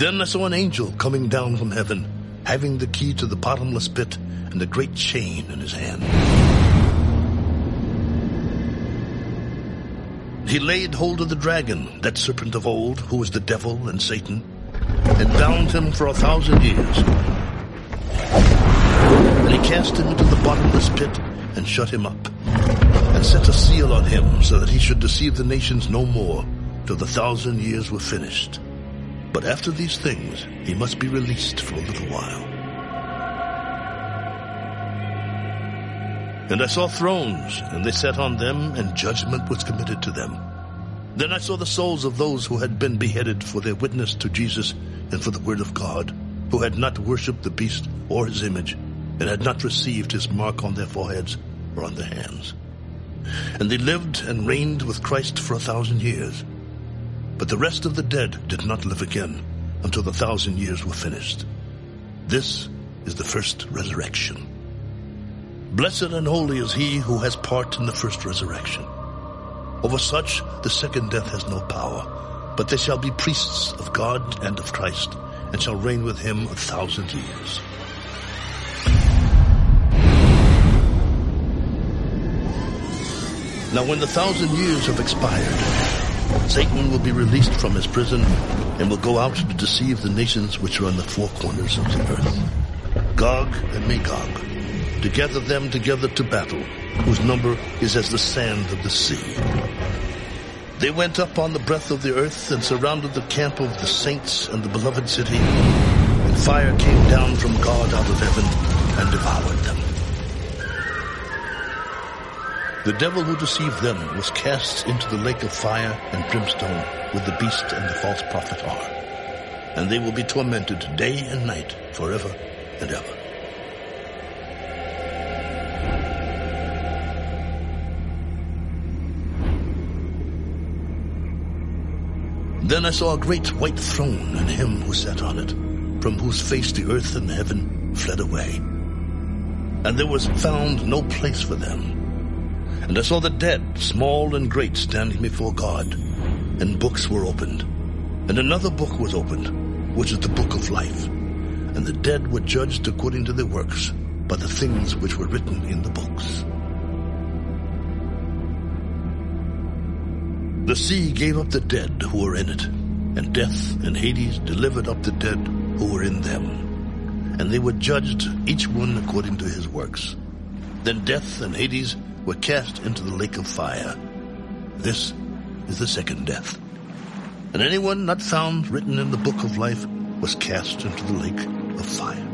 Then I saw an angel coming down from heaven, having the key to the bottomless pit and a great chain in his hand. He laid hold of the dragon, that serpent of old, who was the devil and Satan, and bound him for a thousand years. And he cast him into the bottomless pit and shut him up, and set a seal on him so that he should deceive the nations no more till the thousand years were finished. But after these things he must be released for a little while. And I saw thrones, and they sat on them, and judgment was committed to them. Then I saw the souls of those who had been beheaded for their witness to Jesus and for the word of God, who had not worshipped the beast or his image, and had not received his mark on their foreheads or on their hands. And they lived and reigned with Christ for a thousand years. But the rest of the dead did not live again until the thousand years were finished. This is the first resurrection. Blessed and holy is he who has part in the first resurrection. Over such the second death has no power, but they shall be priests of God and of Christ, and shall reign with him a thousand years. Now when the thousand years have expired, Satan will be released from his prison and will go out to deceive the nations which are on the four corners of the earth. Gog and Magog, to gather them together to battle, whose number is as the sand of the sea. They went up on the breath of the earth and surrounded the camp of the saints and the beloved city, and fire came down from God out of heaven and devoured them. The devil who deceived them was cast into the lake of fire and brimstone with the beast and the false prophet are. And they will be tormented day and night forever and ever. Then I saw a great white throne and him who sat on it, from whose face the earth and heaven fled away. And there was found no place for them. And I saw the dead, small and great, standing before God, and books were opened. And another book was opened, which is the book of life. And the dead were judged according to their works, by the things which were written in the books. The sea gave up the dead who were in it, and death and Hades delivered up the dead who were in them. And they were judged, each one according to his works. Then death and Hades were cast into the lake of fire. This is the second death. And anyone not found written in the book of life was cast into the lake of fire.